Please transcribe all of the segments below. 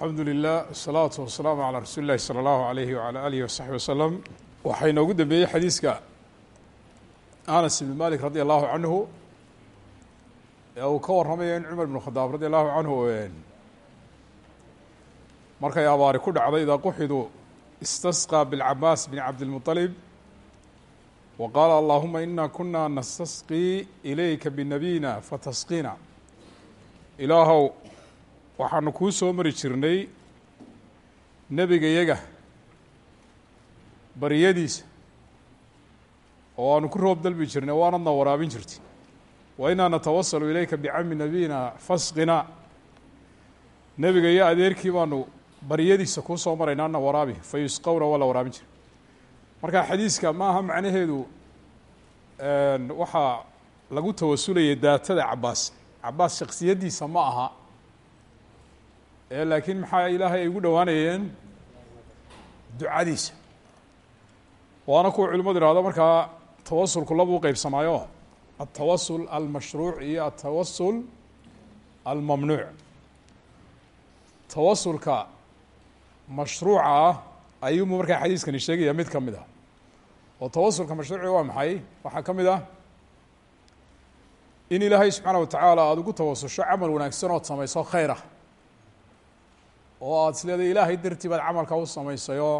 alxamdu lilah asalaatu wasalaamu calaa rasuuli illahi sala allahu alayhi wacala alihi wasaxbi wasalam waxaa inoogu dambeeyey xadiiska anas ibn malik radi allahu canhu ee uu ka warramayo in cumar ibn khadaab radi allahu canhu markay abaari ku dhacday idaa quxidu istasqaa bilcabaas bn cabdilmuطalib wa qaala allahuma ina kuna nastasqii ilayka binabiyina fatasqina. Ilaahow waxaanu kuu soo mari jirnay nebiga yaga baryadiisa oo aanu ku roob dalbi jirnay waanadna waraabin jirtay. Wa inaa natawasalu ilayka bicami nabiyina fasqina. Nebiga iyo adeerkii baanu baryadiisa kuu soo maraynaa na waraabi fa yusqowna waa la waraabin jiray. Marka xadiiska ma aha macnaheedu waxaa lagu tawasulayay daatada cabaas cabaas shaksiyaddiisa ma aha laakiin maxaa ilaahay ay ugu dhowaanayeen? Ducadiisa. Waana kuwa culimadu ihahdo markaa tawasulku labuu qeybsamaayo altawasul almashruuc iyo altawasul almamnuuc. Tawasulka mashruuca ah ayuumu markaa xadiiskani sheegaya mid ka mid ah. Oo tawasulka mashruuci waa maxay? Waxaa ka mid ah in ilaahay subxaana watacaala aada ugu tawasusho camal wanaagsan ood samayso khayr ah oo aada is leedahay ilaahay dartii baad camalka u samaysayoo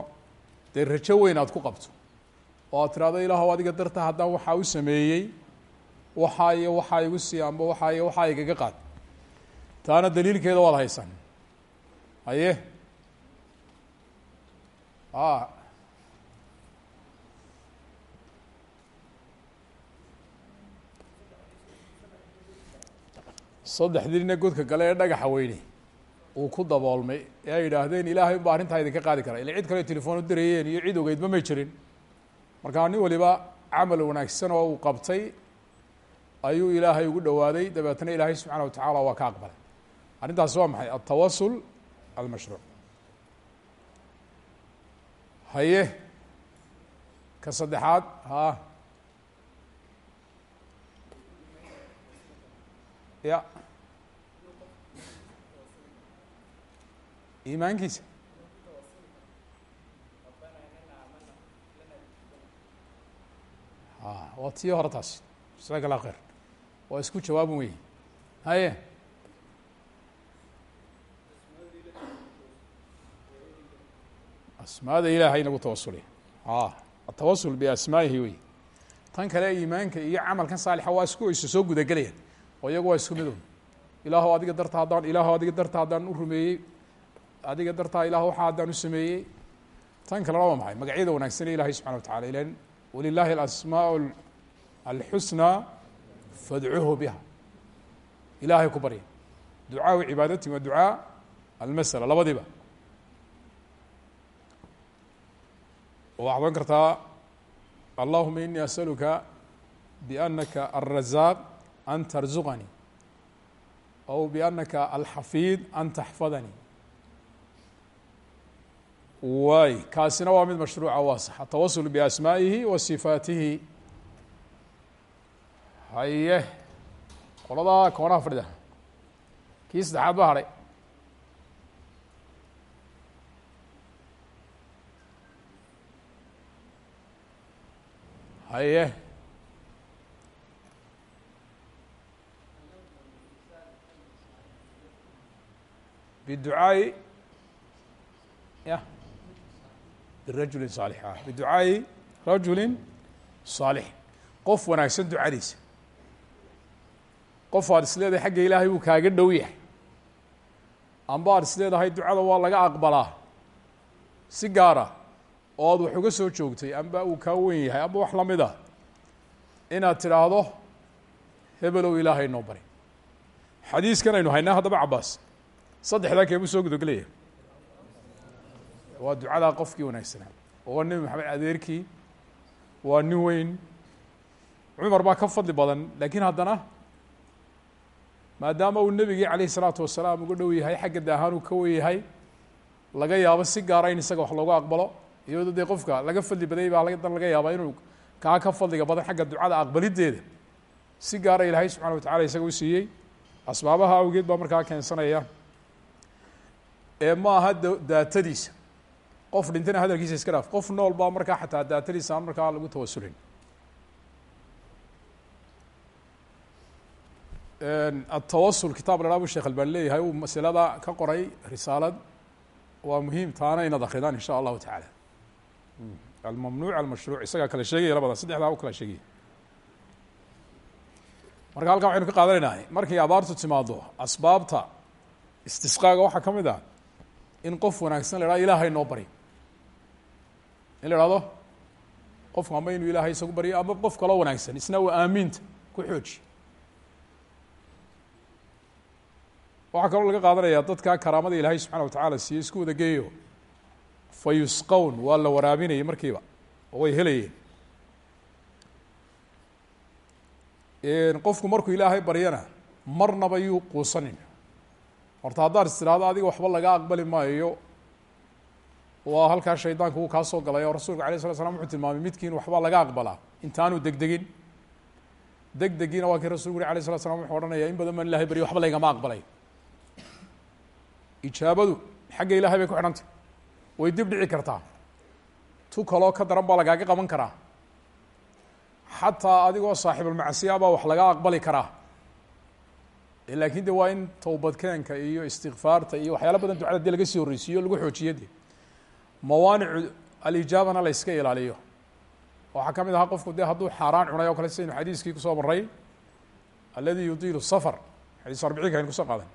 dee rajo weyn aad ku qabto. Oo aad tirahdo ilaahow adiga darta haddaan waxaa u sameeyey waxaa iyo waxaa igu sii amba waxaa iyo waxaa igaga qaad. Taana daliilkeeda waad haysan. Haye? A saddexdii nina godka gale ee dhagaxa weyne uu ku daboolmay. Ee ay yidhaahdeen ilaahay unba arrintaa idinka qaadi kara ila cid kale telefoon u dirayeen iyo cid ogeydba may jirin. Markaa nin waliba camal wanaagsan oo uu qabtay ayuu ilaahay ugu dhowaaday dabeetna ilaahay subxaana wa tacaala waa ka aqbalay. Arrintaasi waa maxay? Altawasul almashruuc haye ka saddexaad ha. Ya iimaankiisa waa tii hore taas jasaaka allah khayr waa isku jawaabin wey haye asmaada ilaahay nagu tawasulay a atawasul biasmaa'ihi wey tan kale iimaanka iyo camalkan saalixa waa isku isa soo gudagelayaan oo iyagu waa isku midow ilaahow adiga darta haddaan ilaahow adiga darta haddaan u rumeeyey adiga dartaa ilah waxaa haddaan u sameeyey. Tan kalena waa maxay. Magacyada wanaagsan ee ilahay subxana wa tacala ilan walilahi alasmaa alxusnaa fadcuhu biha. Ilaahay ku barya. Ducaau cibaadati wa ducaa almasala labadiba waxaad ohan kartaa allahuma inii asaluka bianaka alrazaaq an tarzuqanii aw bianaka alxafiid an taxfadanii waay kaasina waa mid mashruuca waa sax atawasul biasmaa'ihi wa sifaatihi. Haye. Qoladaa koonaha fadhida. Kii saddexaad ba hadhay haye birajulin saalix ah biducaai rajulin saalix qof wanaagsan ducadiisa. qof aad is leedahay xagga ilaahay uu kaaga dhow yahay. Amba aad is leedahay ducada waa laga aqbalaa. Si gaara oo aad wax uga soo joogtay amba uu kaa weyn yahay amba wax la mid a inaad tidhaahdo hebelow ilaahay noo bari. Xadiiskan aynu haynaa haddaba cabaas saddexdaa keebuu soo gudagelaya waa ducadaa qofkii wanaagsanaa waa nebi maxamed adeerkii. Waa nin weyn. Cumar baa ka fadli badan laakiin haddana maadaama uu nebigii calayhi salaatu wasalaam uga dhow yahay xagga daahaan uu ka wen yahay laga yaabo si gaara in isaga wax loogu aqbalo. Iyadoo dee qofka laga fadli badayay baa dan laga yaabaa inuu kaa ka fadliga badan xagga ducada aqbaliddeeda si gaara ilaahay subxana wa tacala isaga u siiyey. Asbaabaha awgeed baa markaa keensanaya. Ee ma aha daatadiisa qof dhintana hadalkiisa iska dhaaf. Qof nool baa markaa xataa daatadiisa aan markaa lagu tawasulin atawasul kitaab la sheekh albani leeyahay. Uu masalada ka qoray risaalad. Waa muhiim taana inaad akridaan in sha allahu tacaala. Almamnuuc almashruuc isagaa kala sheegaya labadan saddexdaa u kala sheegaya marka halkan waxaynu ka qaadanaynahay markay abaartu timaado asbaabta istisqaaga waxaa ka mid ah in qof wanaagsan la hahdo ilaahay noo bari in la ihahdo qofku ama inuu ilaahay isagu baryo ama qof kaloo wanaagsan isna waa aamiinta ku xooji. Waxaa kaloo laga qaadanaya dadka karaamada ilaahay subxana wa tacaala siiye isku wada geeyo. Fa yusqown waa la waraabinayay markiiba oo way helayeen. Qofku markuu ilaahay baryana marnaba yuu quusanin. Horta haddaad is tiraahdo adiga waxba laga aqbali maayo waa halkaa shaydaanku uu kaa soo galay oo rasuulku alay slat slam wuxuu tilmaamay midkiin waxba laga aqbalaa. Intaanu degdegin. Degdegiina waa kii rasulku uri alay slat slam wuxuu odhanaya in badan baan ilahay baryo waxba laygama aqbalay. Ijaabadu xagga ilahay bay ku xidhantay. Way dib dhici kartaa. Tu kaloo ka daran baa lagaaga qaban karaa. Xataa adigoo saaxiibulmacsiya baa wax laga aqbali karaa. Laakin de waa in towbadkeenka iyo istikfaarta iyo waxyaala badan ducada dee laga sii horreysiiyo lagu xoojiyo de mawaanicu alijaabana la yska ilaaliyo. Waxaa ka mid ahaa qofku de hadduu xaaraan cunay oo kale sidaynu xadiiskii ku soo maray aladi yudiilu safar xadiis arbiciinka aynu ku soo qaadan.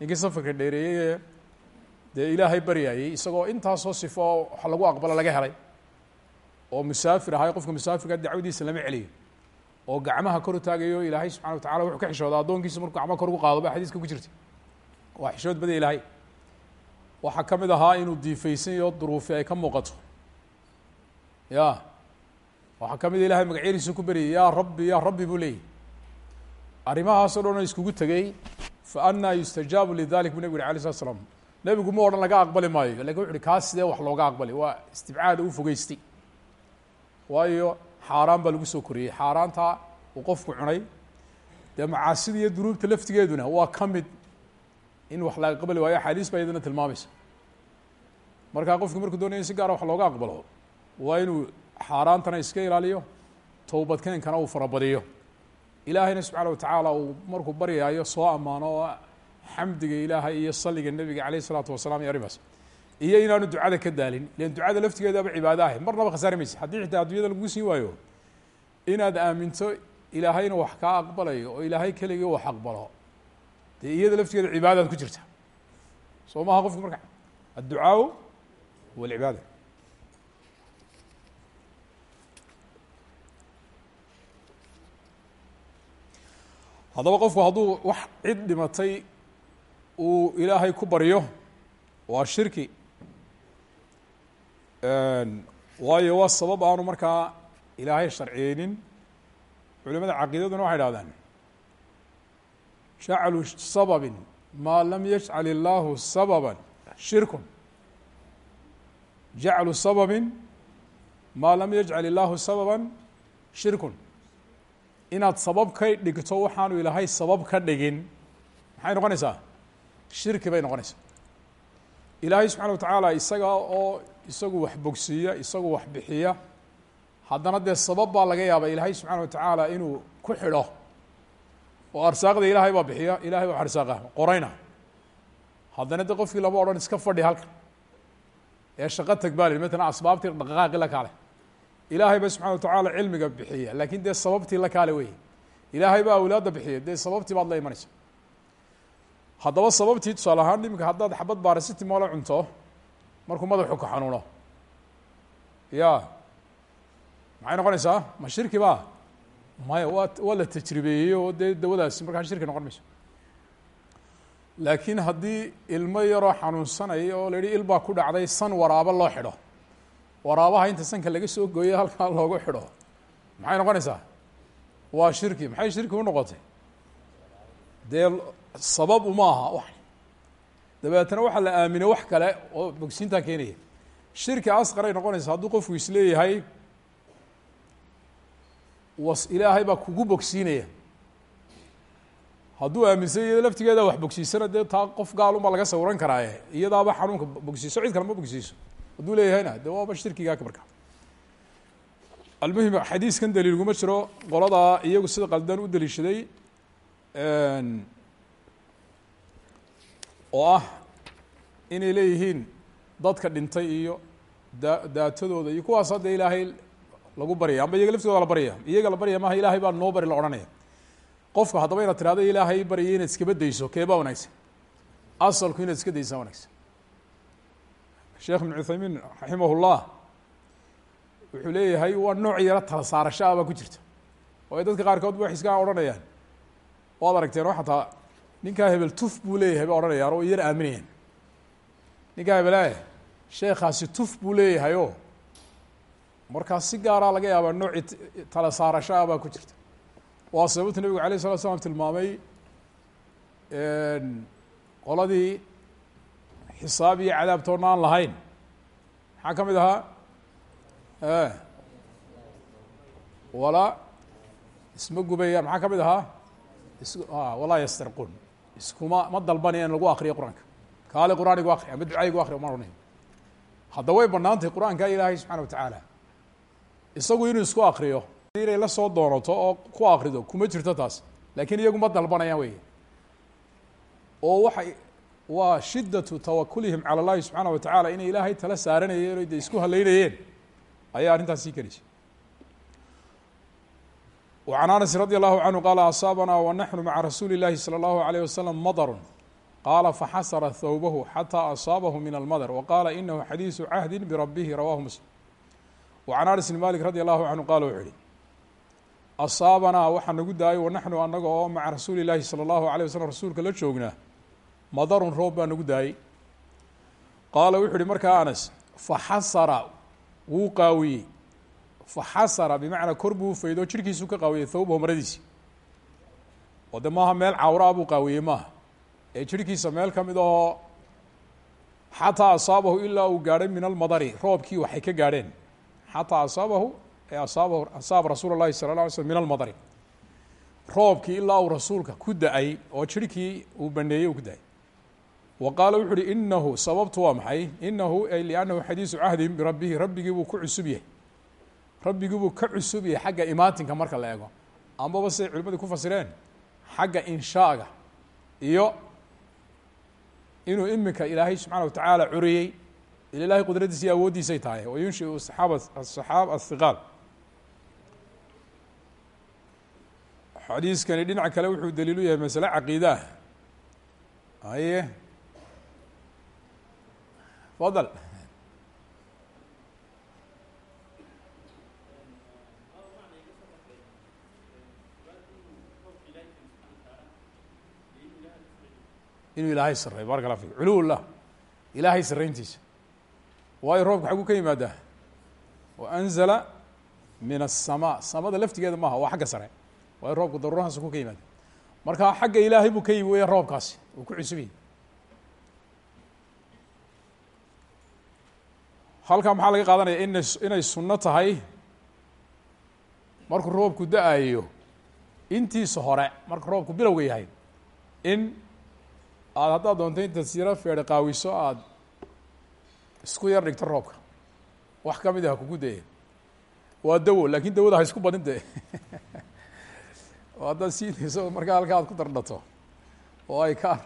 Ninkii safarka dheereeyey dee ilaahay baryayey isagoo intaasoo sifo oo lagu aqbalo laga helay oo musaafir ahay qofka musaafirka dacwadiisa lama celiyo oo gacmaha kor u taagayo ilaahay subxana wa tacala wuxuu ka xishooda addoonkiisa markuu gacmaha kor ugu qaado ba xadiiska ku jirta waa xishood badya ilaahay waxaa ka mid ahaa inuu diifaysan yaho duruufi ay ka muuqato. Ya. Waxaa ka mid a ilahay magacyadiisa ku beryay yaa rabbi yaa rabbi buu leeyahy arrimahaasoo dhan iskugu tegey fa anaa yustajaabu lidalik bu nebigu yuri alay slat slam nebigu ma odhan laga aqbali maayo laakiin wuxu uhi kaas sidee wax looga aqbali? Waa istibcaada u fogeystay. Waayo xaaraan baa lagu soo koriyey. Xaaraanta uu qofku cunay. Dee macaasida iyo dunuubta laftigeeduna waa ka mid in wax laga aqbali waayo axaadiis baa iyadana tilmaamaysa. Markaa qofku markuu doonaya in si gaara wax looga aqbalo waa inuu xaaraantana iska ilaaliyo towbadkeenkana uu farabadiyo. Ilaahayna subxaana wa tacaala uu markuu baryaayo soo ammaano xamdiga ilaahay iyo saliga nebiga caleyh isalaatu wasalaam iyo arrimaas iyo inaanu ducada ka daalin ilan ducada laftigeedaba cibaado ahay marnaba khasaari maysa. Haddii xitaa addunyada lagu siin waayo inaad aaminto ilaahayna wax kaa aqbalayo oo ilaahay keligii wax aqbalo dee iyada laftigeeda cibaadaad ku jirta. Soo maha qofku marka? Adducaau huwa haddaba qofku hadduu wax cid dhimatay uu ilaahay ku baryo waa shirki. Waayo waa sabab aanu markaa ilaahay sharciyeynin. Culimada caqiidaduna waxay dhahdaan jaclu sababi maa lam yajcal illaahu sababa shirkun jaclu sababi maa lam yajcal illaahu sababa shirkun inaad sabab ka dhigto waxaanu ilaahay sabab ka dhigin maxay noqonaysaa shirki bay noqonaysaa ilaahay subxana wa tacaala isaga oo isagu wax bogsiiya isagu wax bixiya haddana dee sabab baa laga yaaba ilaahay subxaana wa tacaala inuu ku xidho oo arsaaqda ilaahay baa bixiya ilahay baa arsaaqa qorayna. Haddana de qofkii lama odhan iska fadhi halkan. Ee shaqo tag baa li matala asbaabtii dhaqaaqi la kaale ilaahay ba subxana wa tacaala cilmiga bixiya laakin dee sababtii la kaale wey ilaahay baa awlaadda bixiya dee sababtii baad la imanaysa. Haddaba sababtii tusaale ahaan iminka haddaad xabad baarasitimola cunto markuu madaxu ka xanuuno. Ya maxay noqonaysaa? Ma shirki ba maya waa waa la tajribeeyey oo dee dawadaasi markaa shirki noqon mayso. Laakiin haddii ilmo yaroo xanuunsanaya oo la yihi il baa ku dhacday san waraabo loo xidho. Waraabaha inta sanka laga soo gooyo halkaa loogu xidho. Maxay noqonaysaa? Waa shirki. Maxay shirki u noqotay? Dee sabab uma aha. Wax. Dabeetana waxaa la aaminay wax kale oo bogsiintaa keenaya. Shirki asqaray noqonaysa hadduu qofku is leeyahay was ilaahay baa kugu bogsiinaya. Hadduu aaminsan iyada laftigeeda wax bogsiisana dee taa qof gaalunbaa laga sawiran karaaye. Iyadaaba xanuunka bogsiiso cid kale ma bogsiiso. Hadduu leeyahayna dee waaba shirkigaa marka almuhim xadiiskan daliilguma jiro qoladaa iyagu sida qaldan u daliishaday oo ah inay leeyihiin dadka dhintay iyo daa daatadooda iyo kuwaas hadda ilaahay lagu baryaya amba iyaga laftooda la baryaya iyaga la baryaya maaha ilaahay baa noo bari la odhanaya. Qofka haddaba inaad tirahdo ilaahay baryaya inaad iskaba dayso keebaa wanaagsan? Asalku inaad iska daysaa wanaagsan. Sheekh ibn cuthaymiin raximah llah wuxuu leeyahay waa nooc yaro tala saarasho baa ku jirta. Oo ay dadka qaarkood ba wax iska odhanayaan. Waad aragteen oo xataa ninkaa hebel tuf buu leeyahay bay odhanayaan oo yar aaminayaan. Ninkaa hebelaaye sheekaasi tuf buu leeyahay o markaas si gaaraa laga yaabaa nooci tala saarasho ah baa ku jirta. Waa sababta nebigu alayh الslat slam tilmaamay qoladii xisaab iyo cadaabtoona aan lahayn. Maxaa ka mid ahaa walaa isma gubayaan. Maxaa ka mid ahaa is walaa yastarquun. Iskuma ma dalbanaya in lagu akriyo qur'aanka. Kaali qur'aanigu akri ama ducaygu akri ma ohanay hadda way bannaan tahay qur'aanka ilaahay subxana wa tacaala isagu inuu isku akriyo inay la soo doonato oo ku akrido kuma jirto taas laakiin iyagu ma dalbanayaan wey oo waxay waa shiddatu tawakulihim cala اllahi subxaana wa tacaala inay ilaahay tala saaranayeen o de isku haleynayeen ayaa arrintaas sii kelisay وعن أنس رضي الله عنه قال أصاaبنا ونحن mعa رasuuل اللahi صلى الله عليه وسلم مdر qال فxsر ثوبه حتى أصاaبه من المdر وqال إنه xadيiث عهد بربه رwاه مسلم وعن أنس بن مالك رضي الله عنه qال وxuu yihi أصاaبnaa waxaa nagu daayay ونحnu anaga oo mعa رasuuل اللahi صلى الله عليه وسلم rasuulka la joognaa mdr roob baa nagu daayey qaala wuxuu uhi markaa أنس فxasra wuu qaawiyey faxasara bimacnaa kor buu ufaydo jirkiisuu ka qaawiyey thawbahu maradiisi oo de maaha meel cawraa buu qaawiyey maaha ee jirhkiisa meel ka mid ahoo xataa asaabahu ilaa uu gaadhay min almadari roobkii waxay ka gaadheen xataa asaabahu asaaba rasuula llahi sala la alay slm min almadari. Roobkii ilaa uu rasuulka ku da'ay oo jirhkii uu baneeyey uu ku da'ay. Wa qaala wuxu uhi inahu sababtu waa maxay? Inahu ay liannahu xadiisu cahdin birabbihi rabbigii buu ku cusub yahay. Rabbigii buu ka cusub yahay xagga imaatinka marka la eego. Ambaba siday culimadii ku fasireen? Xagga inshaaga iyo inuu imika ilaahay subxaana watacaala curiyey il ilahay qudradiisa iyo awooddiisay tahay. Wa yunshiu saxaaba asaxaab athiqaal xadiiskani dhinaca kale wuxuu daliilu yahay masale caqiida ah. Haye fadal. Inuu ilaahay sareeyo barak la fik culuw ilaahay sarayntiisa waayo roobka xaguu ka yimaadaa. Waanzala min aلsamaa samada laftigeeda maaha waa xagga sare. Waayo roobku daruurahaas ku ka yimaada marka xagga ilaahay buu ka yimi weya roobkaasi uu ku cusub yahy halkaa maxaa laga qaadanaya? Ina inay sunno tahay. Markuu roobku da'ayo intiisa hore marka roobku bilowga yahay in aada haddaad doonto intaad siro feedhe qaawiso aada isku yar dhigto roobka. Wax ka mid ah kugu daya waa dawo laakin dawada ha isku badin de oo haddaad siinayso markaa halkaa aad ku dardhato oo ay ka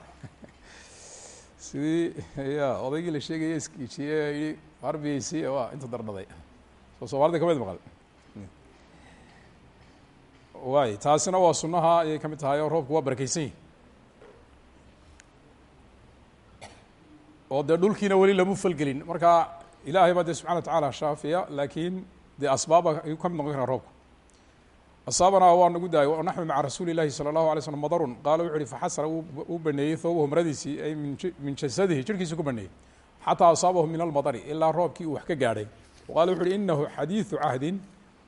sidii ya odaygii la sheegaya iskiijiye yihi harbiyeysi waa inta dardhaday soo soomaalida ka mid maqal. Waay taasina waa sunaha ayay ka mid tahay oo roobku waa barakeysan yihi oo dee dhulkiina weli lama falgelin. Marka ilaahay baa dee subxana wa tacaala shaafiya laakiin dee asbaaba ayuu ka mid noqon karaa roobka asaabanaa waa nagu daayay oo naxwi maca rasuuli llahi salى allahu alay slm madarun. Qaala wuxu uhi faxasana uu baneeyey thoobahu maradiisii ay min jasadihi jirkiisa ku baneeyey. Xataa asaabahu min almadari ilaa roobkii uu wax ka gaadhay. Qala wuxu uhi inahu xadiidu cahdin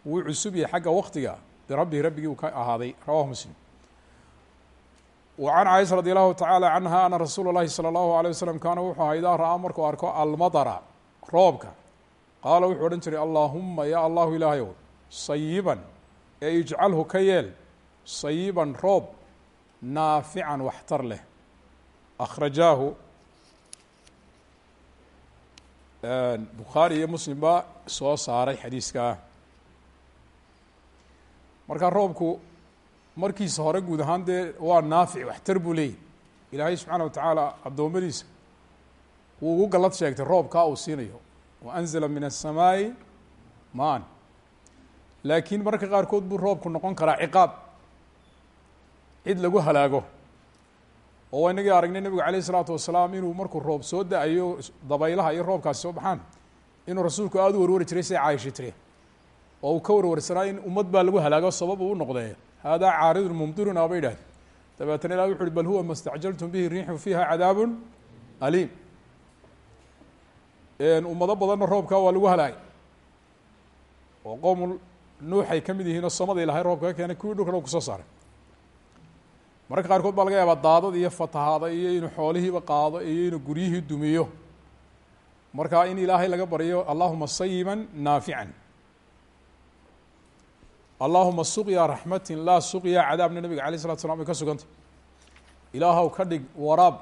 wuu cusub yahay xagga waktiga birabbihi rabbigii uu ka ahaaday rawahu muslim. وعن cائشha رadي الlahu taعalى عanha ana rasuul الlahi slى الlahu عalيه waslم kaana wuxuu aha idaa ra'aa markuu arko almadra roobka qaala wuxuu odhan jiray allahuma ya allahu ilaahayow sayiban ee ijcalhu ka yeel sayiban roob naafican waxtar leh akhrajaahu bukhaari iyo muslim ba soo saaray xadiiskaa markaa roobku markiisa hore guud ahaan dee waa naafic waxtar buu leeyahy ilaahay subxaana wa tacaala addoommadiisa wuu ugu gallad sheegtay roobkaa uu siinayo. Wa anzala min aلsamaa'i maan. Laakiin mararka qaarkood buu roobku noqon karaa ciqaab. Cid lagu halaago. Oo inagii aragnay nebigu alayh isalaatu wasalaam inuu markuu roob soo da'ayo dabaylaha iyo roobkaasi soo baxaan inuu rasuulku aada u warwari jiray siday caaisha tiri. Oo uu ka warwarsanaa in ummad baa lagu halaago sabab uu u noqdee haadaa caaridun mumdiruna ba yidhahde dabeetana ilah wuxu uhi bal huwa ma stacjaltum bihi riixu fiiha cadaabun aliim ummado badanna roobkaa waa lagu halaagay oo qowmu nuuxay ka mid yihiin oo samada ilahay roobka ka keenay kuwii dhulka dhow ku soo saaray mararka qaarkood baa laga yaabaa daadad iyo fatahaada iyo inuu xoolihiiba qaado iyo inuu guryihii dumiyo marka in ilaahay laga baryo allahuma sayiban naafican allahuma suqya raxmatin laa suqya cadaabna nabiga alayh isalatu slam ay ka sugantay. Ilaahw ka dhig waraab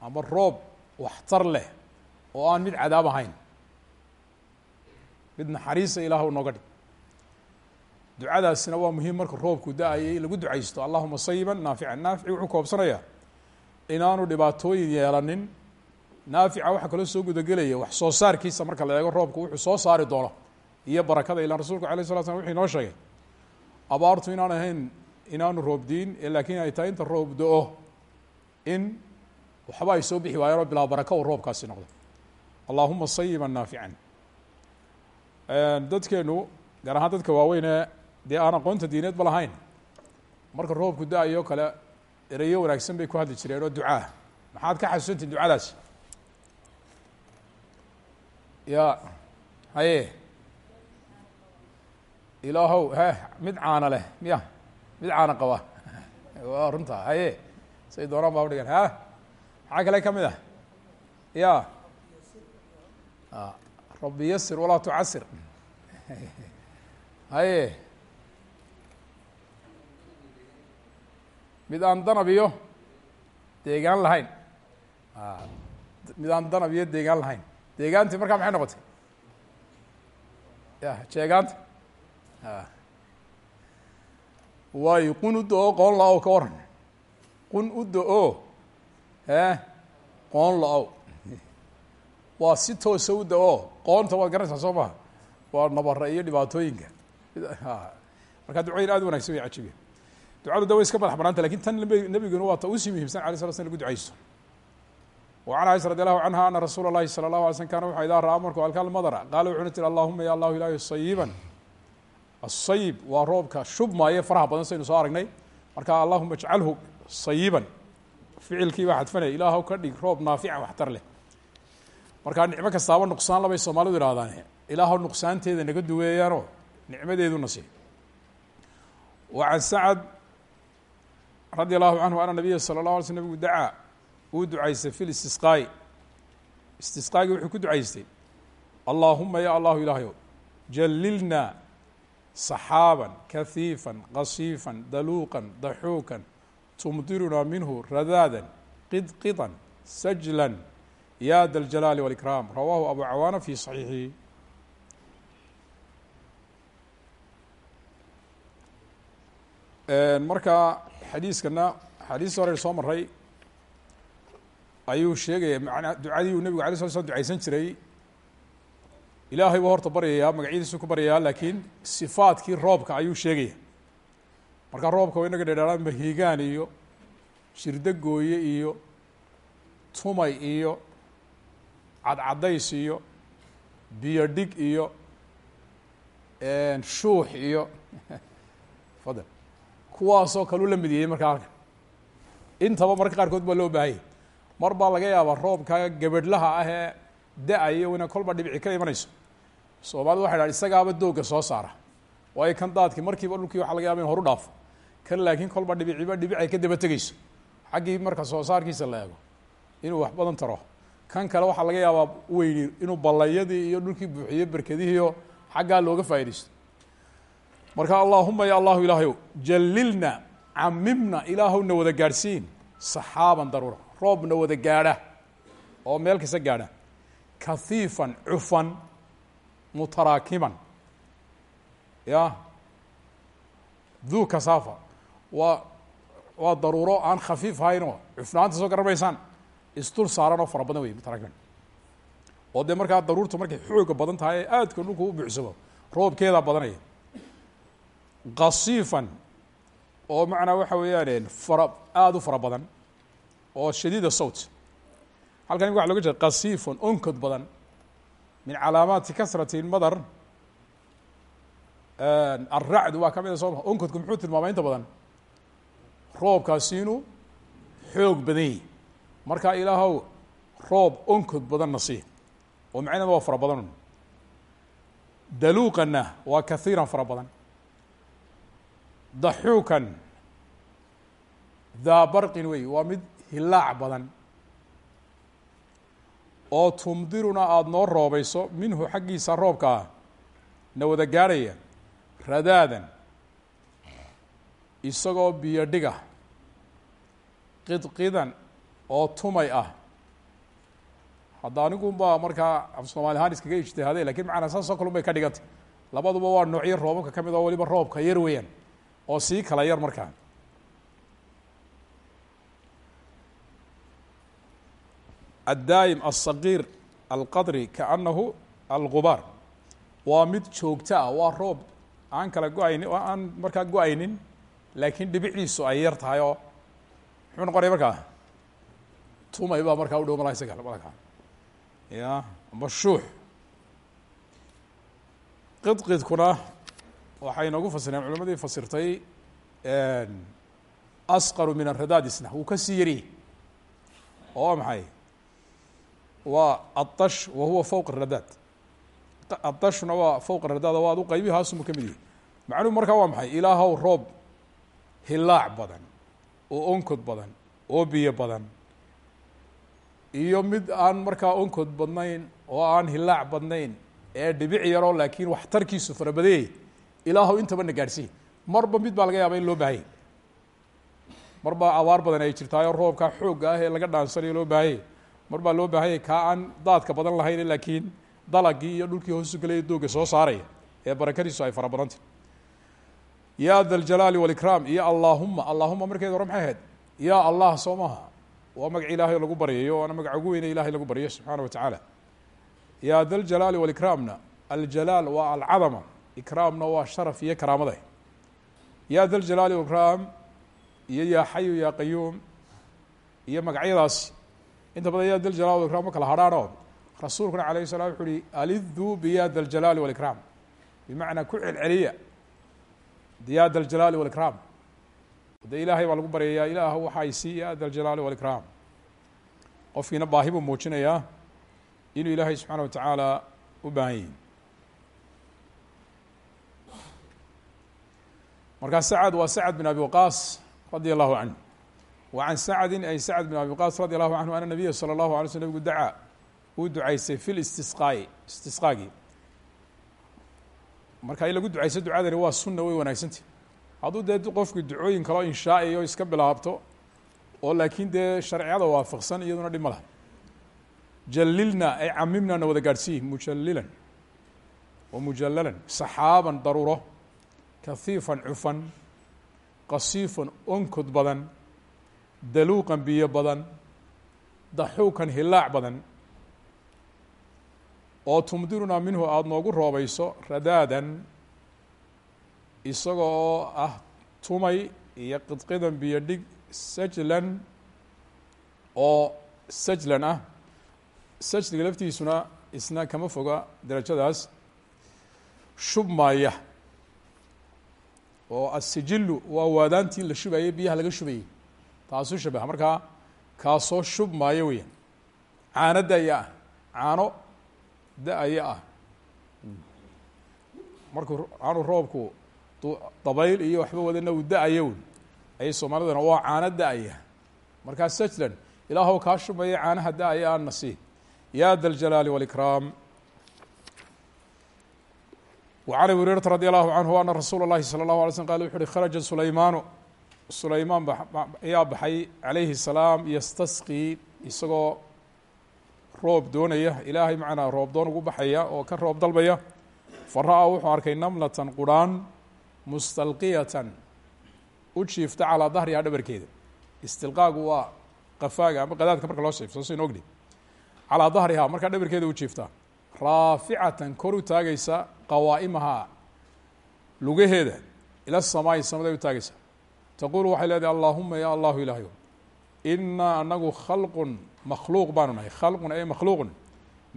ama roob waxtar leh oo aan mid cadaab ahayn. Mid naxariisa ilaahw nooga dhig. Ducadaasina waa muhiim marka roobku da'ayay lagu ducaysto. Allahuma sayiban naafican naafici wuxuu koobsanayaa inaanu dhibaatooyin yeelanin. Naafica waxaa kaloo soo gudagelaya wax soo saarkiisa marka la eego roobku wuxuu soo saari doono. Iyo barakada ilaan rasulku alayh slat slam wuxuu inoo sheegay abaartu inaan ahayn inaanu roob diin laakiin ay tahay inta roob do-o in waxba ay soo bixi waayeenoo bilaa baraka uu roobkaasi noqdo. Allahuma sayiban naafican. Dadkeenu gaar ahaan dadka waaweyne dee aan aqoonta diineed ba lahayn marka roobku da'ayo kale ereyo wanaagsan bay ku hadli jireen oo ducaa. Maxaad ka xasuusantihin ducadaasi ya haye ilaahow he mid caana leh. Miya mid caana qaba. Waa runta haye. Say doonaan baa udhigan ha? Maxaa kale ka mid ah? Ya rabbi yasir walaa tucasir haye. Mid aan danab iyo deegaan lahayn. Mid aan danab iyo deegaan lahayn. Deegaantii markaa maxay noqotay? Ya jeegaanta waayo qun u da-o qoon la-ow ka waran qun u da-o e qoon la-ow waa si toosa u da-o qoonta waad garanaysaa soo maha waa nabara iyo dhibaatooyinka markaa ducooyin aad u wanagsan way cajibiya ducadu da way iska madax banaanta lakin tan nebiguna waa ta usii muhimsan alay sla slam lagu ducaysto wa can caiشha radi allahu canha ana rasuula اlahi salى اlahu alay slm kana wuxuu idaa ra-aa markuu alka almadra qaala wuxuna tiri allahuma ya allahu ilahi sayiban asayib waa roobka shubmaaye faraha badan saynu soo aragnay. Marka allahuma ijcalhu sayiban ficilkii baa xadfanaya ilaahw ka dhig roob naafica waxtar leh. Markaa nicmo kastaaba nuqsaan labay soomaalidu ihahdaan ilaahw nuqsaanteeda naga duweeyaanoo nicmadeeduna sii. Wa can sacad radi allahu canhu ana nabiya sala اllah alay sl nabigu dacaa uu ducaystay fi listisqaa'i istisqaagii wuxuu ku ducaystay allaahuma ya allahu ilaahayow jalilna saxaaban kahiifan qasiifan daluuqan daxuukan tumdirunaa minhu radaadan qidqidan sajlan ya da ljalaali wاlikraam rawaahu abu cawaana fi صaxiixihi marka xadiiskana axaadiis hore soo maray ayuu sheegaya manaa ducadii uu nebigu alay sla slam ducaysan jiray ilaahay buu horta baryayaa magacyadiisu ku baryayaa laakiin sifaadkii roobka ayuu sheegaya. Marka roobka wa inaga dhedhaaraan mahiigaan iyo shirdo gooye iyo tumay iyo cadcadays iyo biyo dhig iyo shuux iyo fadal. Kuwaasoo kaleu la midiyey markaa halkan intaba marka qaarkood baa loo baahayay. Mar baa laga yaabaa roobka gabadhlaha ah ee da'ayo ina kolba dhibici ka imanayso soomaalida waxay dhahan isagaaba doogga soo saara. Waayo kan daadki markiiba dhulkii waxa laga yaba in horu dhaafo. Kan laakiin kolba dhibiciba dhibic ay ka daba tegeyso xaggii marka soo saarkiisa la inuu wax badan taro. Kan kale waxaa laga yaabaa weyni inuu ballayadii iyo dhulkii buuxiyo berkadihiio xaggaa looga faa'idaysto marka allaahuma ya allahu ilaahayow jalilna camimna ilaahowna wada gaadhsiin. Saxaaban daruura roobna wada gaadha. Oo meel kasta gaadha. Kahiifan cufan mutaraakiman ya duu kasaafa waa waa daruuro aan khafiif ahaynoo cufnaanta soo garamaysaan isdul saaran oo fara badan wey mutaraakiman oo dee markaa daruurtu markay xooga badan tahay ee aadka dhulku u roobkeedaa badanaya kasiifan oo macnaa waxa weeyaan fara aada u fara badan oo shadiida sawt halkan imika waxa loga jeeda kasiifun onkod badan min calaamaati kasrati madar alracd waa ka mid a soo ma onkodku muxuu tilmaamay inta badan? Roobkaasi inuu xoog badan yahi markaa ilaahow roob onkod badanna sii. Oo macnaheeda waa fara badan. Daluuqanna waa kahiiran fara badan. Daxuukan daa barqin wey waa mid hilaac badan oo tumdiruna aada noo roobayso minhu xaggiisa roobka ah. Na wada gaarhaya radaadan isagoo biyo dhiga qidqidan oo tumay ah. Hadda anigun baa markaa af soomaali ahaan iskaga ijtihaaday laakiin macnaa saasoo kalun bay ka dhigantay labaduba waa noocyo roobabka ka mid oo waliba roobka yar weeyaan oo sii kala yar markaa addaa'im alsagiir alqadri kaanahu algubaar waa mid joogto ah waa roob. Aan kala go'aynin oo aan markaa go'aynin laakiin dhibicdiisu ay yar tahay oo muxuu noqonaya markaa tumay baa markaa u dhow malaa isaga malaka ya amba shuux qidqidkuna waxay noogu fasireen culimadii fasirtay asqaru min aradaadisna wuu ka sii yariyey oo maxay waa adash wa huwa fowq aradaad adashna waa fowq aradaad waa adu qaybihaasuma ka mid yihi macnuhu markaa waa maxay? Ilaahow roob hilaac badan oo onkod badan oo biyo badan. Iyo mid aan markaa onkod badnayn oo aan hilaac badnayn ee dhibic yaroo laakiin waxtarkiisu farabadayey ilaahow intaba na marba mid baa laga yaaba in loo baahanya mar baa abaar badan ay jirtaayoo roobkaa xoogga ah ee laga dhaansanayo loo baahanya mar baa loo baahanya kaa aan daadka badan lahayn laakiin dalagii iyo dhulkii hoosu gelaya dooga soo saaraya ee barakadiisu ay fara badantah ya da ljalaali walikraam iyo allaahuma allaahuma markeed hore maxay ahayd? Ya allah soo maaha waa magac ilaahay lagu baryayo waana magaca ugu weyne ilahay lagu baryo subxaana wa tacaala. Ya da ljalaali walikraamna aljalaal waa alcadama ikraamna waa sharaf iyo karaamada. Ya da ljalaali walikraam iyo yaa xayu yaa qayuum iyo magacyadaasi inta badan ya da ljalaali walikraam ma kala hadhaanoo rasuulkuna alayh salam wuxu uhi aliduu biya da ljalaali walikraam bimacnaa ku celceliya ya da ljalaali walikraam de ilaahay baa lagu baryayaa ilaah waxay sii ya da ljalaali walikraam qofkiina baahi buu muujinayaa inuu ilaahay subxaana wa tacaala u baahan yihi markaa sacad waa sacd bin abi waqaas radia allahu can sacdin ay sacd bin abi waqaas radi allahu canhu ana nabiya salى allahu alay sl nabigu dacaa uu ducaystay fi listisqaa'i istisqaagii marka in lagu ducayso ducadani waa sunna way wanaagsantah hadduu dee qofku ducooyin kaloo inshaa'iyo iska bilaabto oo laakiin dee sharciyada waafaqsan iyaduna dhib ma laha. Jalilna ay camimna na wada gaadhsiiyi mujalilan wa mujallalan saxaaban daruuro kahiifan cufan qasiifan onkod badan daluuqan biyo badan daxuukan hilaac badan oo tumdirunaa minhu aada noogu roobayso radaadan isaga oo ah tumay iyo qidqidan biyo dhig sajlan oo sajlan ah. Sajliga laftiisuna isna kama foga darajadaas. Shubmaya oo asijilu waa waadaantii la shubayay biyaha laga shubayey taasuu shabaha markaa kaasoo shubmaayo weeyaan caano da-ya ah caano da-aya ah markuu aanu roobku dabayl iyo waxba wadana uu da-ayo wn ayay soomaalidana waa caano da-aya markaa sajlan ilaahow kaa shubmaya caanaha da-aya aan nasiib ya da ljalaali wاlikraam وعن أبي هuريرaةa رadي الله عنه أنa رasuul الlahi slى الlaه علي slم qال wuxu uhi khرaجa سulaymaanu sulaymaan ayaa baxay calayhi salaam yastasqii isagoo roob doonaya. Ilaahay macnaa roob doon ugu baxaya oo ka roob dalbaya. Fa ra'a wuxuu arkay namlatan qurhaan mustalqiyatan. U jiifta calaa dahrihaa dhabarkeeda. Istilqaagu waa qafaaga ama qadaadka marka loo shiifto saynu ogni calaa dahrihaa markaa dhabarkeeda u jiifta. Raaficatan kor u taagaysa qawaa'imahaa lugaheeda. Ila samaa'i samaday u taagaysa taquulu waxay leedahay allaahuma ya allahu ilaahayo inaa anagu khalqun makhluuq baanu nahay khalqun ay makhluuqun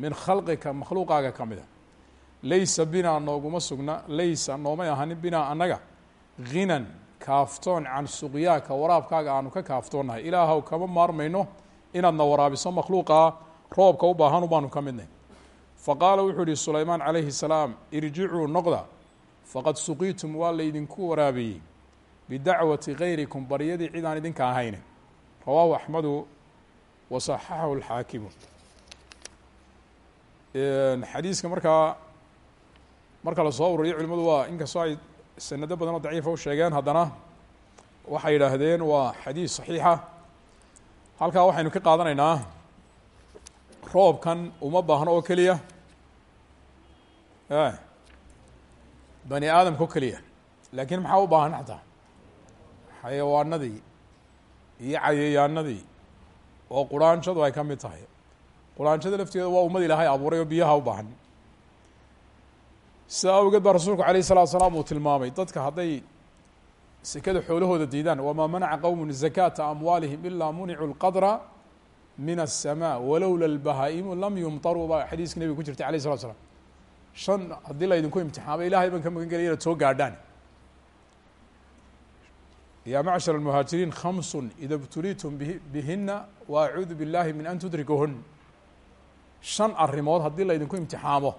min khalqika makhluuqaaga ka mida laysa binaa nooguma sugna laysa noomay ahanin binaa annaga ghinan kaaftoon can suqyaaka waraabkaaga aanu ka kaaftoonnahay ilaahow kama maarmayno inaadna waraabiso makhluuqaa roobka u baahanu baanu ka midnay fa qaala wuxuu yihi sulaymaan calayhi salaam irjicuu noqda faqad suqiitum waa laydinku waraabiyey bidacwati gayrikum baryadii cid aan idinka ahayn rawaahu axmedu wa saxaxahu alxaakimu xadiiska markaa marka la soo ururiyo culimadu waa inkastoo ay sanado badan oo daciifa u sheegeen haddana. Waxay yidhaahdeen waa xadiis saxiixa. Halkaa waxaynu ka qaadanaynaa roobkan uma baahno oo keliya. Bani aadamka oo keliya. Laakiin maxaa u baahan xataa xayawaanadii iyo cayayaanadii oo quraanshadu ay ka mid tahay. Quraanshada lafteeda waa ummad ilaahay abuuray oo biyaha u baahan. Sidaa awgeed baa rasuulku alayh salatu salaam uu tilmaamay dadka hadday sekada xoolahooda diidaan wamaa manaca qowmun zakata amwaalihim ilaa municu lqadra min aلsamaa walowla lbahaa'imu lam yumtaruu. Baa xadiiska nebiga ku jirtay alayh slat slam shan haddii laydinku imtixaamay ilahay baan ka magan gelay inaad soo gaadhaan ya macshar الmuhaajiriin khamsu ida btulitum bihina wa acuudu biاllahi min an tudrikuhun shan arrimood haddii laydinku imtixaamo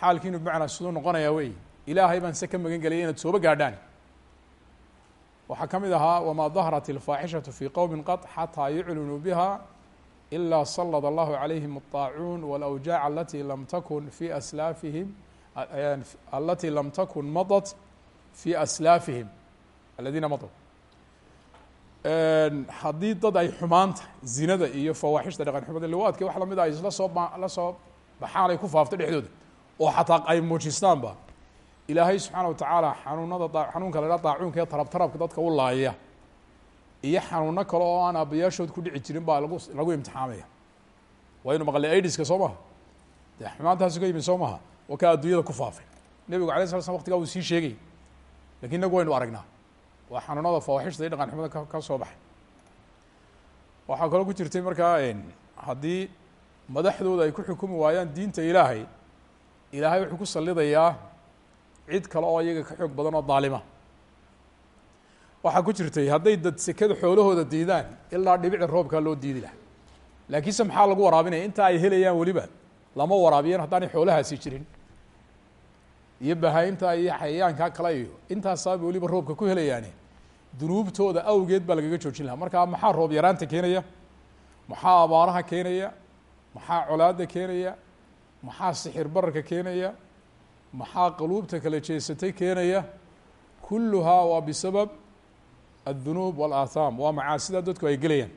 xaalkiinu bimacnaa siduu noqonayaa wey ilaahay baan se ka magan gelaya inaad sooba gaadhaan waxaa ka mid ahaa wamaa dahrat اlfaaxishaةu fi qowmi qad xataa yuclinuu biha ilaa salad allahu calayhim الطaacuun wاlawjaac alati lam takun fi aslaafihim alati lam takun madat fi aslaafihim aladiina madw haddii dad ay xumaanta zinada iyo fawaaxishta dhaqan xumada liwaadka wax la mid a ay isla soo la soo baxaan ku faafto dhexdooda. Oo xataa ay muujistaanba ilaahay subxaana watacaala xanuunada xanuunka la haha daacuunka ee tarab tarabka dadka u laaya iyo xanuuno kale oo aan aabayaashood ku dhici jirin baa lagu lagu imtixaamaya. Waynu maqlay aidiska soo maha? Dee ka yimid soo maha? Oo ka adduunyada ku faafay. Nebigu alay sla slam waqtigaa sii sheegay. Lakin inagu waynu aragnaa waa xanuunada fawaaxishta iyo dhaqan xumada ka soo baxay. Waxaa kaloo ku jirtay markaa haddii madaxdooda ay ku xukumi waayaan diinta ilaahay ilaahay wuxuu ku salidayaa cid kale oo iyaga ka xoog badan oo daalima. Waxaa ku jirtay hadday dad sekada xoolahooda diidaan ilaa dhibicda roobkaa loo diidi laha laakiinse maxaa lagu waraabinaya? Inta ay helayaan weliba lama waraabiyeen haddaanay xoolahaasi jirin iyo bahaa-imta iyo xayayaankaa kale iyo intaasaaba weliba roobka ku helayaane dunuubtooda awgeed baa lagaga joojin lahaa. Markaa maxaa roob yaraanta keenaya? Maxaa abaaraha keenaya? Maxaa colaada keenaya? Maxaa sixir bararka keenaya? Maxaa qaluubta kala jeesatay keenaya? Kulluhaa waa bisabab addunuub waalaathaam waa macaasida dadku ay gelayaan.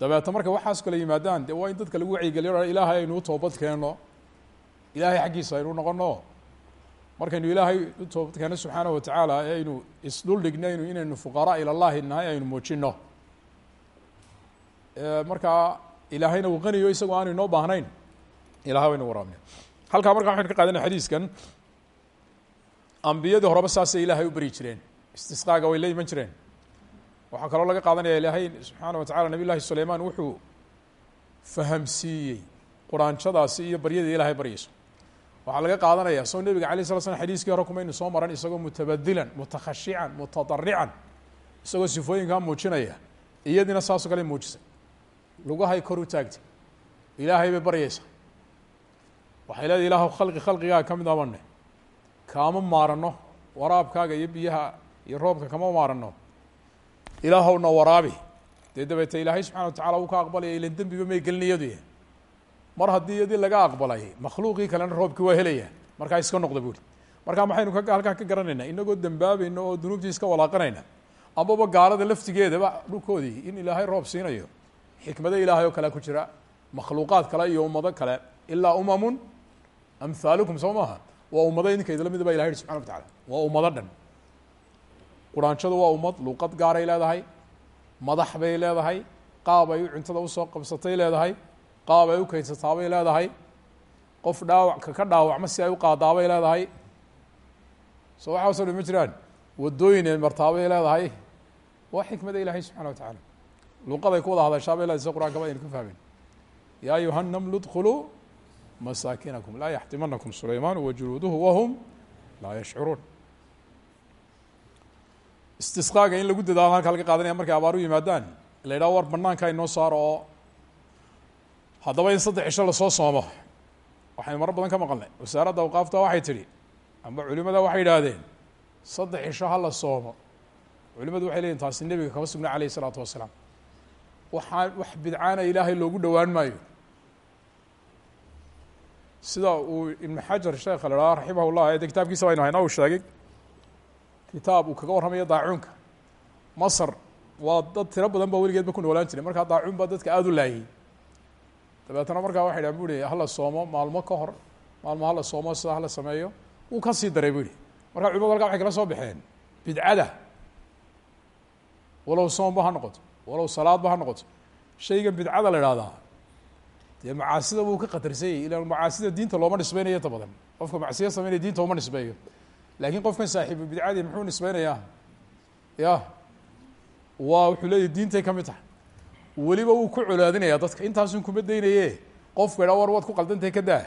Dabeeta marka waxaas kala yimaadaan dee waa in dadka lagu wacyigeliyo ilaahay aynu u toobad keenno ilaahay xaggiisa aynu noqono markaynu ilaahay u toobad keenno subxaanahu watacaala ee aynu isdhul dhignaynu inaynu fuqaraa ila llahi nahay aynu muujino markaa ilaahayna uu qaniyo isagoo aanu inoo baahnayn ilahay waynu waraabnay. Halkaa markaa waxaynu ka qaadanay xadiiskan ambiyadii horeba saasay ilaahay u beri jireen. Istisqaaga way la iman jireen. Waxaa kaloo laga qaadanaya ilaahay subxaana watacala nabiy llahi suleymaan wuxuu fahamsiiyey quraanjadaasi iyo baryadii ilaahay baryayso waxaa laga qaadanaya soo nebiga alay sala slam xadiiskii hore kumaynu soo maran isagoo mutabadilan mutakhashican mutadarican isagoo sifooyinkaa muujinaya iyadiina saasoo kale muujisay. Lugahay kor u taagtay. Ilaahay bay baryaysa. Waxay leedahay ilaahw khalqi khalqigaaga ka mid abane kaama maarano waraabkaaga iyo biyaha iyo roobka kama maarano ilaahowna waraabi. Dee dabeete ilaahay subxana watacala uu ka aqbalaya ilan dembiba may gelin iyadu mar haddii iyadii laga aqbalay makhluuqii kalena roobkii waa helaya. Markaa iska noqda buuri markaa maxaynu ka halkaa ka garanaynaa inagoo dembaabayna oo dunuubtii iska walaaqanayna amaba gaalada laftigeedaba dhulkoodii in ilaahay roob siinayo xikmado ilaahay oo kale ku jira makhluuqaad kale iyo ummado kale ilaa umamun amhaalukum soo maaha? Waa ummado idinka idla mida ba ilahay yihi subxana wa tacala waa ummado dhan. Quraanshadu waa ummad luuqad gaaray leedahay madax bay leedahay qaab cuntada u soo qabsatay leedahay qaab ay u kaydsataabay leedahay. Qof dhaawac kaka dhaawacma si ay u qaadaabay leedahay. Soo waxaaso dhan ma jiraan. Waddooyin ee martaabay leedahay. Waa xikmada ilaahay subxana wa tacaala luuqaday ku wada hadashaa bay leedahay sida qur'ankaba aynu ku fahmeyn ya ayuha namlu dkuluu masaakinakum laa yaxtimanakum sulaymaan wajunuuduhu wahum laa yashcuruun istisqaaga in lagu dadaalo laga qaadanaya markay abaaru yimaadaan la yidhaho war banaanka inoo saaro oo haddaba in saddex cisho la soo soomo waxaynu maro badan ka maqalnay. Wasaaradda awqaafta waxay tidhi amba culimada waxay yidhaahdeen saddex cisho ha la soomo. Culimadu waxay leyihin taasi nebiga kama sugna alayh isalaatu wasalaam. Waxaa wax bidcaana ilaahay loogu dhowaan maayo. Sida uu ibnu xajar sheekha la dhaha raximah llah kitaabkiisa baynu hayna uu sheegay kitaab uu kaga warramayo daacuunka. Masr waa dad tiro badan ba weligeed ba ku noolaan jiray markaa daacuun baa dadka aada u laayay dabeetana markaa waxay dhahan bu ihi hala soomo maalmo ka hor maalmo hala soomo sidaa hala sameeyo wuu ka sii daray bu ihi markaa culimadu halkaa waxay kala soo baxeen bidcada walow soomba ha noqoto walow salaadba ha noqoto shaygan bidcada la ihahdaa dee macaasida wuu ka khatarsanyay ila macaasida diinta looma nisbeynayo inta badan qofka macsiya sameynaya diinta uma nisbeeyo laakiin qofkan saaxiibu bidcadii muxuu nisbeynayaa ya waa wuxuu leeyahy diintay ka mid tahay weliba wuu ku colaadinayaa dadka. Intaasun kuma daynaye. Qofku idhaa war waad ku qaldantahay ka daa.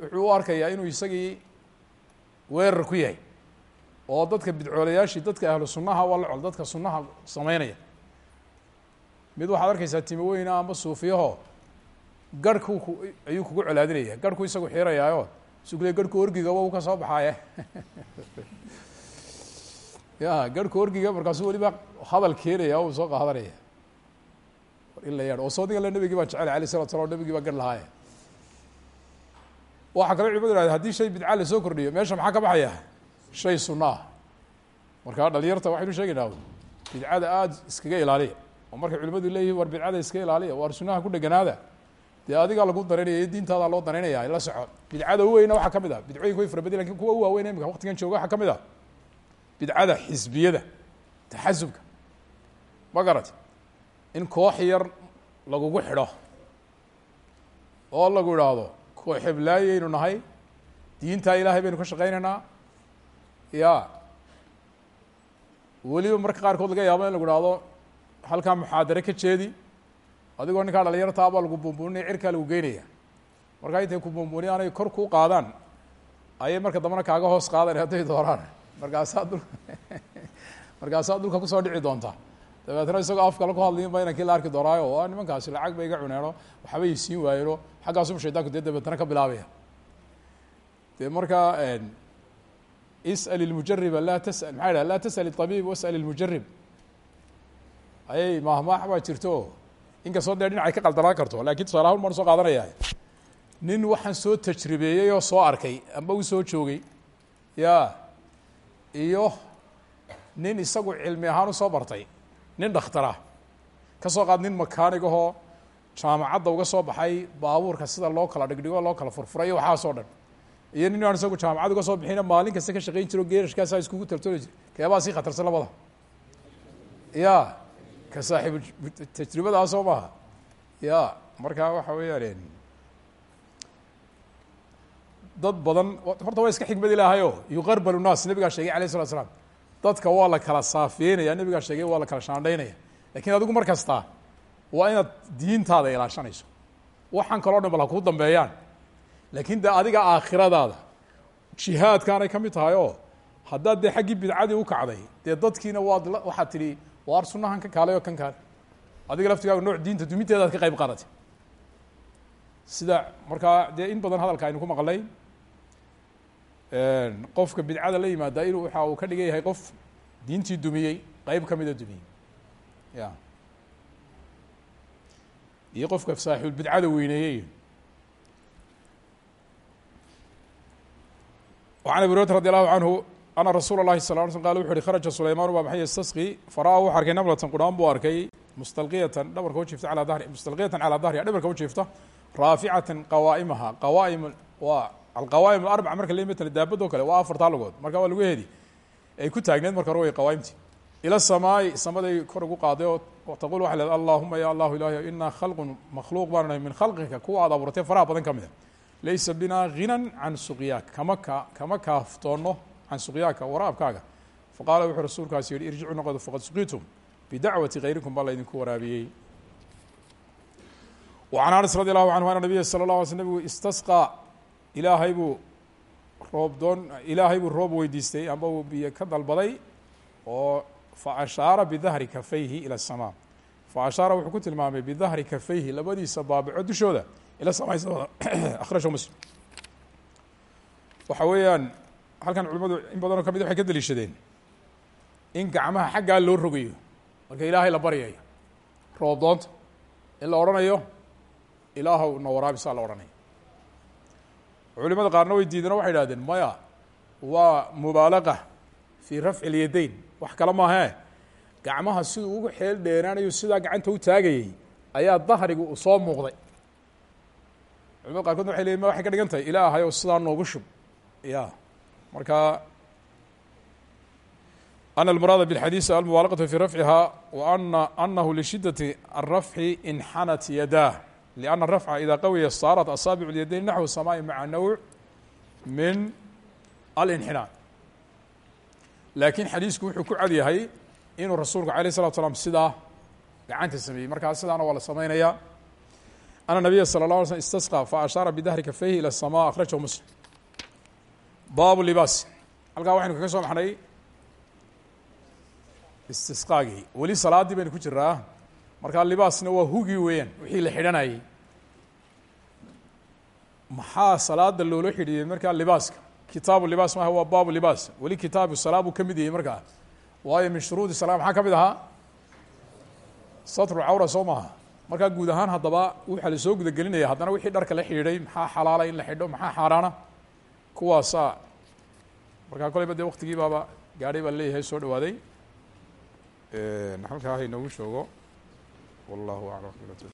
Wuxuu u arkayaa inuu isagii weerar ku yahay. Oo dadka bidcoolayaashii dadka ahlu sunnaha waa la col dadka sunnaha sameynaya mid waxaad arkaysaa timo weyna amba suufiyaho garhku ku ayuu kugu colaadinaya. Garhku isagu xirayaayo sugle garhku orgigaba uu ka soo baxaaye ya garhku orgiga markaasuu weliba hadal keenaya uu soo qaadanaya in la yaadho oo soodigan le nabigii baan jecel alay salatu slam nabigii baa gar lahaaye waxaa kaloo culimadu ihahde haddii shay bidca la soo kordhiyo meesha maxaa ka baxaya? Shay sunna ah dhalinyarta waxaynu sheegaynaa bidcada aada iskaga ilaaliya. Oo markay culimadu leeyihiin war bidcada iska ilaaliya war sunnaha ku dheganaada. Dee adigaa lagu daraynaya iyo diintaadaa loo daraynaya la soco bidcada u weyna waxaa ka mid ah. Bidcooyinka way fara badin laakiin kuwa u waaweyn imika waqtigan jooga waxaa ka mid ah. Bidcada xisbiyada taxasubka ma garat in koox yar lagugu xidho oo lagu idhaahdo koox heblaayaynu nahay diintaa ilaahay baynu ka shaqaynaynaa. Ya weliba marka qaarkood laga yaabo in lagu ihahdo halkaa muxaadare ka jeedi adigoo ninkaa dhalinyartaa baa lagu buunbuuninaya cirkaa lagu geynaya. Markaa intay ku buunbuuniya anay kor kuu qaadaan ayay marka dambena kaaga hoos qaadan hadday dooraan. Markaasaa dul markaasaa dulka ku soo dhici doonta dabeetna isagoo afkala ku hadlayin ba inankii la arki doonaayo waa nimankaasi lacag ba iga cuneeno waxba i siin waayeeno xaggaasuba shaydaanku dee dabeetna ka bilaabaya dee markaa isأl الmujariba laa tasأl maxaa yidhaha laa tasأl الطabib wasأl الmujarib ayay mahmaax baa jirto inkastoo dee dhinacay ka qaldanaan karto lakin tusaale ahaan baan soo qaadanaya nin waxaan soo tajribeeyey oo soo arkay amba u soo joogay ya iyo nin isagu cilmi ahaan usoo bartay nin dhakhtara ka soo qaad nin makaanigahoo jaamacadda uga soo baxay baabuurka sida loo kala dhigdhigo loo kala furfuray iyo waxaasoo dhan. Iyo nin aan isagu jaamacad uga soo bixina maalin kasta ka shaqayn jiro geerashkaasaa iskugu taltoli jir keebaa sii khatarsan labada ya ka saaxiibu tajribadaa soo maaha ya markaa waxa weeyaan dad badan horta waa iska xikmad ilaahayo. Yuqarbalu naas nabigaa sheegay alayh salatu slam dadka waa la kala saafeynaya nabigaa sheegay waa la kala shaandhaynaya. Lakin adigu mar kasta waa inaad diintaada ilaashanayso. Waxaan kaloo dhan bal ha kuu dambeeyaan. Laakiin de adiga aakhiradaada jihaadkaanay ka mid tahay oo haddaad dee xaggii bidcadii u kacday dee dadkiina waad waxaad tidhi waar sunahan ka kaalay oo kan kaale. Adiga laftigaaga nooc diinta duminteedaad ka qayb qaadatay. Sida markaa dee in badan hadalka aynu ku maqlay qofka bidcada la yimaada inuu waxa uu ka dhigan yahay qof diintii dumiyey qeyb kamida dumiyey ya iyo qofka saaxiibul-bidcada weyneeyey وعن أبي هريرة رضي الله عنه أن رsuuل الlahi صلى اه علي sلم qال wuxu uhi khرaجa سulaymaan baa baxay ystasqي farأa wuxu arkay namlatan quraan buu arkay mustalqiyatan dhabarka u jiifta alى dahri mustalqiyatan calى dahriha dhabarka u jiifta raaficatan qawaa'imaha qawaa'im waa alqawaa'im alarbaca marka le matala daabadoo kale waa afartaa lugood marka waa lugahedi ay ku taagneed marka hore way qawaaimti ila samaayi samaday kor ugu qaaday oo taqul waxay leed allahuma ya allahu ilahy inaa khalqun makhluuq baanu nahay min khalqika kuwa aad abuurtay faraha badan ka mida. Laysa binaa ginan can suqyaaka kama ka kama kaaftoonno can suqyaaka waraabkaaga. Faqaala wuxuu rasuulkaasi yihi irjicuu noqoda faqad suqitum bidacwati hayrikum baa laydinku waraabiyey. Wacan anas radi allahu canhu ana nabiya sala la ala sl nabigu istasqaa ilaahay buu roob doon ilaahay buu roob weydiistay amba uu biyo ka dalbaday oo fa ashaara bidahri kafayhi ila samaa. Fa ashaara wuxuu ku tilmaamay bidahri kafayhi labadiisa baabico dushooda ila samaa akhrajahu muslim. Waxa weeyaan halkan culimadu in badanoo ka mid ah waxay ka deliishadeen in gacmaha xaggaa loo rogayo marka ilaahay la baryayo roob doonta in la odhanayo ilaahow na waraabisaa la odhanayo culimada qaarna way diideen o waxay idhahdeen maya waa mubaalaqa fii rafci اlyadayn wax kale maahee gacmaha siduu ugu xeel dheeraanayo sidaa gacanta u taagayay ayaa dahrigu u soo muuqday culimada qaarkoodna waxay leyiin ma waxay ka dhigan tahay ilaahay oo sidaa noogu shub ya marka أن المراad بالxadيiث almubaalaqaة في rafciha وأna أnahu لشhidaة الrafci inxanat yadah لأن الrafca إida qawiya saarat asaaبع الyadayn naxو الsmاءi maعa nawع min alinxinaa laakiin xadiisku wuxuu ku cad yahay inuu rasuulku عalيه الصلاة sلام sidaa gacanta sameeyey markaa sidaana waa la samaynaya أن النabiya slى الله علي sلم اstasقى faأشhaaرa bdahri kafayhi ilى الsmاء akhraجه msلم bab libaas halkaa waxaynu kaga soo baxnay istisqaagii weli salaadii baynu ku jiraa markaa libaasna waa hugii weeyaan wixii la xidhanayay maxaa salaada loola xidhiiyey markaa libaaska? Kitaabu libaas maaha waa baabu libaas. Weli kitaabu salaa ka mid yahay markaa waayo min shuruudi salaa maxaa ka mid ahaa? Satru cawra soo maaha. Markaa guud ahaan haddaba waxaa la soo gudagelinaya haddana wixii dharka la xidhiidhay maxaa xalaala in la xidho maxaa xaaraana? Kuwaasaa. Markaa koleyba dee waktigii baaba gaadhay baa leeyahay soo dhawaaday. Halkaa ha inoogu joogo wallahu aclam